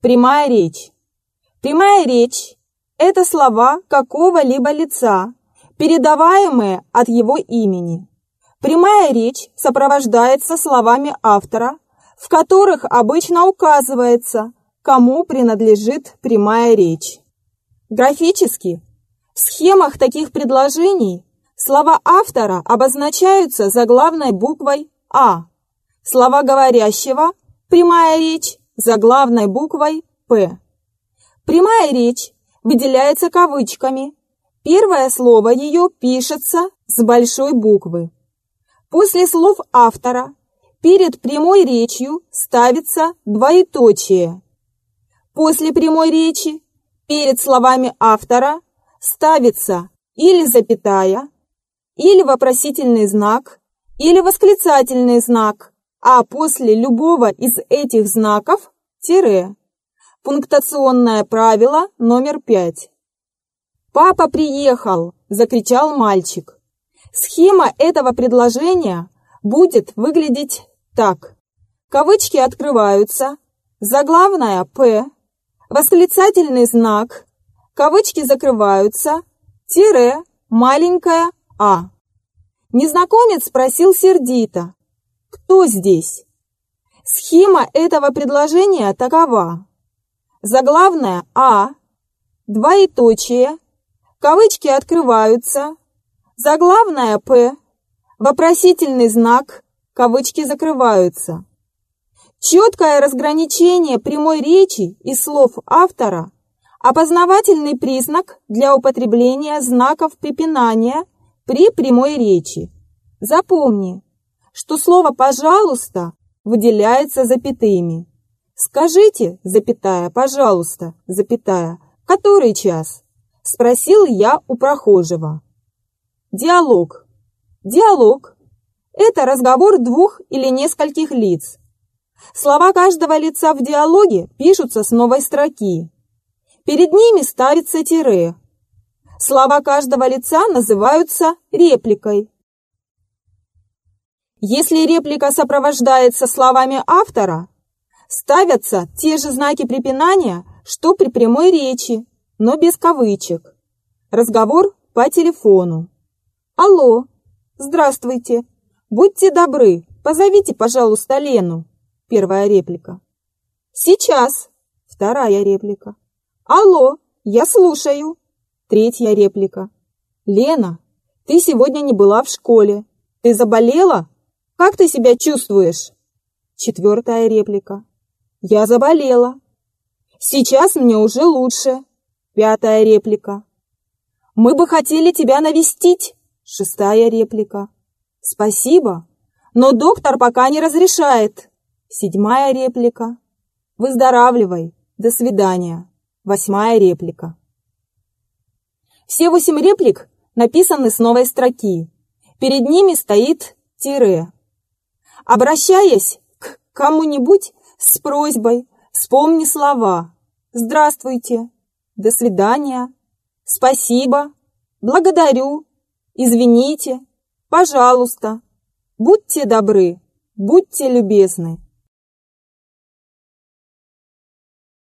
Прямая речь. Прямая речь – это слова какого-либо лица, передаваемые от его имени. Прямая речь сопровождается словами автора, в которых обычно указывается, кому принадлежит прямая речь. Графически, в схемах таких предложений слова автора обозначаются заглавной буквой «А», слова говорящего – прямая речь заглавной буквой «П». Прямая речь выделяется кавычками. Первое слово ее пишется с большой буквы. После слов автора перед прямой речью ставится двоеточие. После прямой речи перед словами автора ставится или запятая, или вопросительный знак, или восклицательный знак, а после любого из этих знаков – тире. Пунктационное правило номер пять. «Папа приехал!» – закричал мальчик. Схема этого предложения будет выглядеть так. Кавычки открываются, заглавная «П», восклицательный знак, кавычки закрываются, тире, маленькая «а». Незнакомец спросил сердито, «Кто здесь?» Схема этого предложения такова. Заглавная «А», двоеточие, кавычки открываются, заглавная «П», вопросительный знак, кавычки закрываются. Четкое разграничение прямой речи и слов автора – опознавательный признак для употребления знаков препинания при прямой речи. Запомни, что слово «пожалуйста» выделяется запятыми. «Скажите, запятая, пожалуйста, запятая, который час?» – спросил я у прохожего. Диалог. Диалог – это разговор двух или нескольких лиц. Слова каждого лица в диалоге пишутся с новой строки. Перед ними ставится тире. Слова каждого лица называются репликой. Если реплика сопровождается словами автора, Ставятся те же знаки препинания, что при прямой речи, но без кавычек. Разговор по телефону. Алло, здравствуйте. Будьте добры, позовите, пожалуйста, Лену. Первая реплика. Сейчас. Вторая реплика. Алло, я слушаю. Третья реплика. Лена, ты сегодня не была в школе. Ты заболела? Как ты себя чувствуешь? Четвертая реплика. Я заболела. Сейчас мне уже лучше. Пятая реплика. Мы бы хотели тебя навестить. Шестая реплика. Спасибо, но доктор пока не разрешает. Седьмая реплика. Выздоравливай. До свидания. Восьмая реплика. Все восемь реплик написаны с новой строки. Перед ними стоит тире. Обращаясь к кому-нибудь, с просьбой «Вспомни слова. Здравствуйте. До свидания. Спасибо. Благодарю. Извините. Пожалуйста. Будьте добры. Будьте любезны.